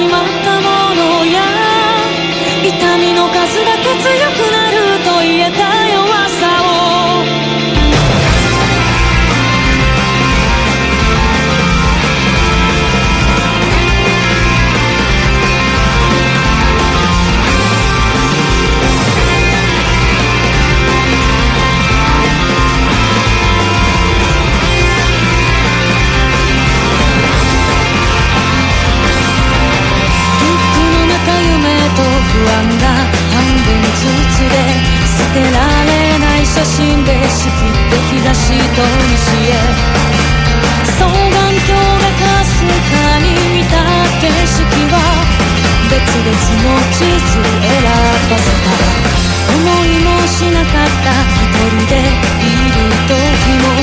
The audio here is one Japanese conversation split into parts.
しまったものや痛みの数だけ強く死んで仕切って東しと西へ双眼鏡がかすかに見た景色は別々の地図選ばせた。思いもしなかった一人でいる時も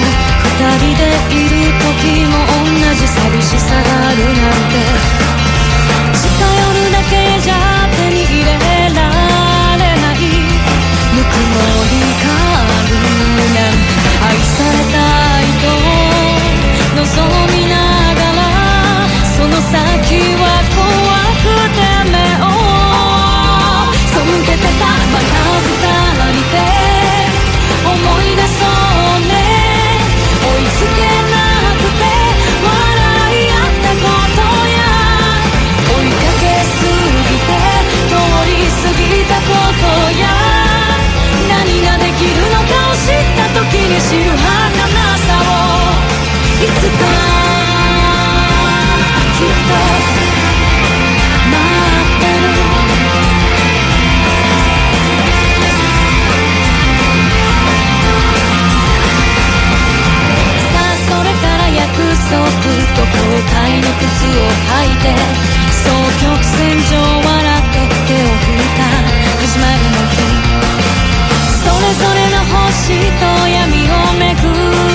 二人でいる時も同じ寂しさきっと待ってる」さあそれから約束と後悔の靴を履いて双曲線上笑って手を振った始まりの日。それぞれの星と闇を巡る。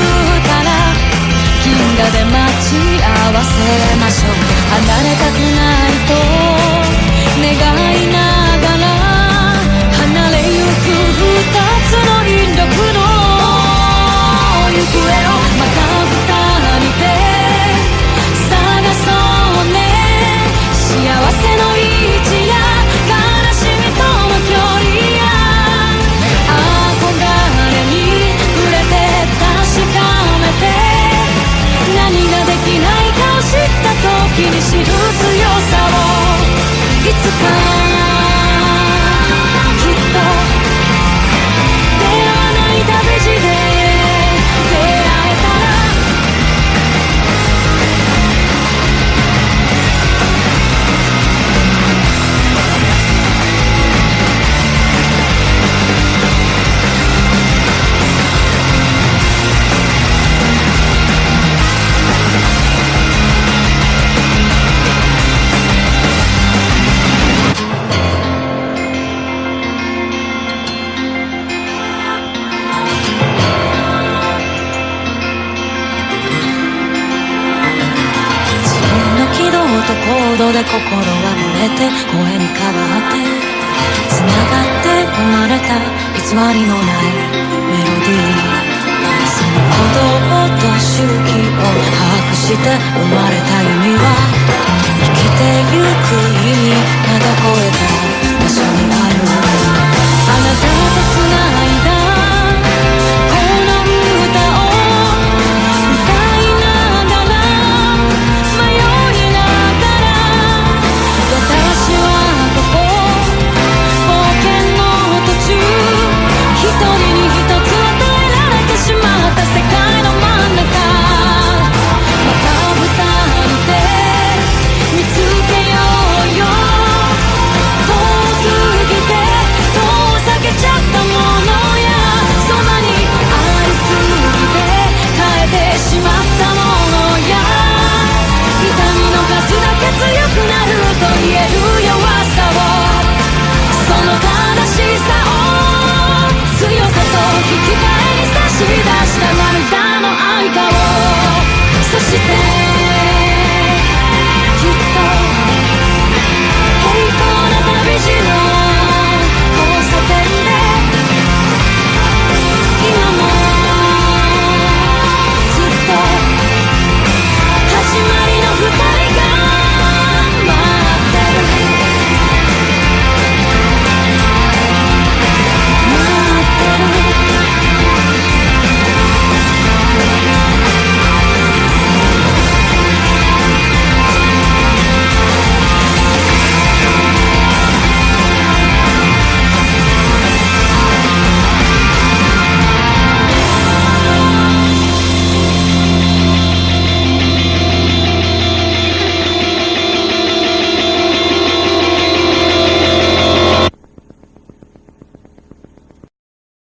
で待ち合わせましょう。離れたくないとで心は漏れて声に変わって繋がって生まれた偽りのないメロディー。その鼓動と周期を把握して生まれた弓は生きてゆく意味まだ超えた